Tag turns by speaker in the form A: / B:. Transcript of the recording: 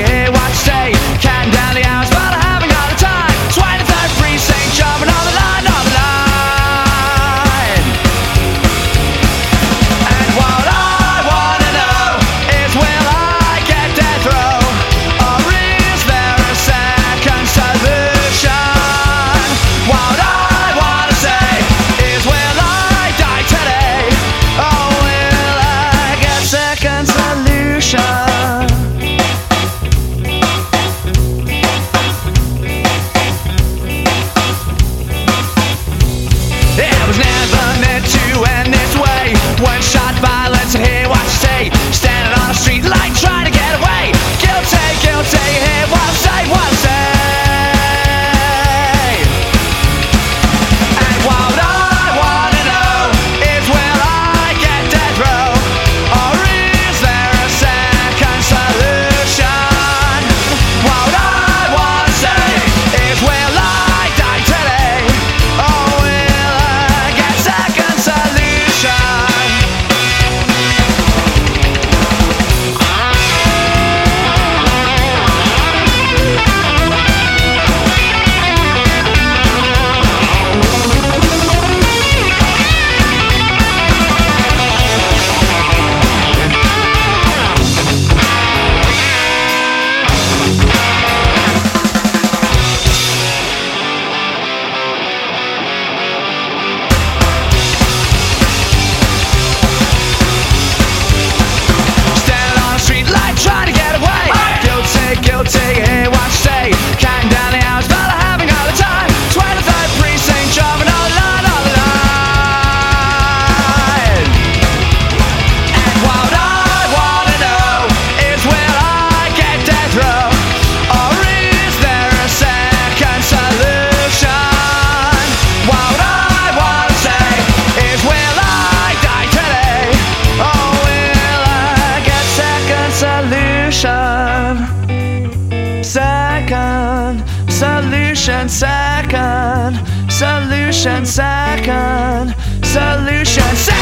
A: hey, watch, say, can never Solution second. Solution second. Solution second.